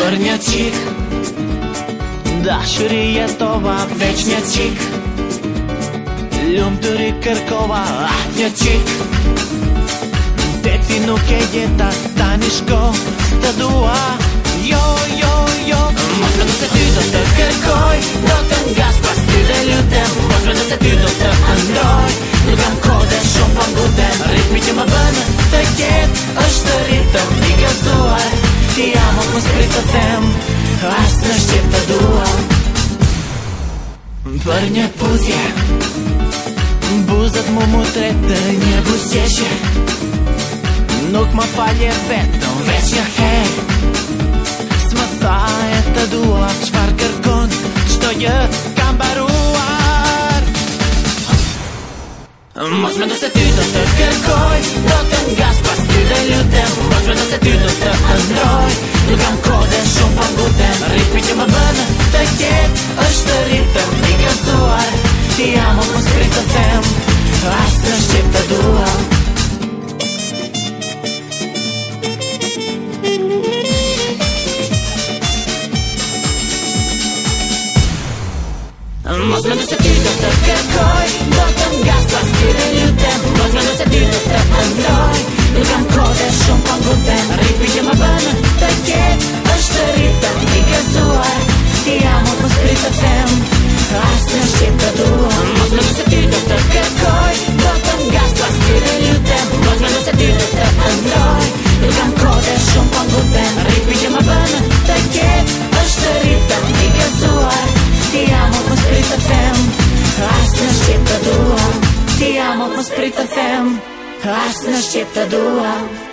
Върнячик, да, шурия това вечнячик, люмтори къркова, ахнячик. Тефино кегета, танишко, стадуа, йо-йо-йо. Можем да се питате кой, до тън пасти да лютем. Можем да се питате андой, но там кодеш, шопан гуден. Ритмите ма бъна, тъкет, а të them As të shqip të dua Për një puzje Buzët mu mu të të një buzjeshe Nuk më falje vetëm veç një her Së më tha e të dua Qfar kërkon Qto jë kam baruar Mos me do se ty do të kërkoj Do të ngas pas dhe lutem Mos me do se ty do të ndroj Nuk kam kërkoj mă mută Ripice mă bână, tăchet, ăștărită Mică soar, te-am un scrită fem Asta așteptă doar Можем да се питат така mos prit të them Ashtë në shqip të duam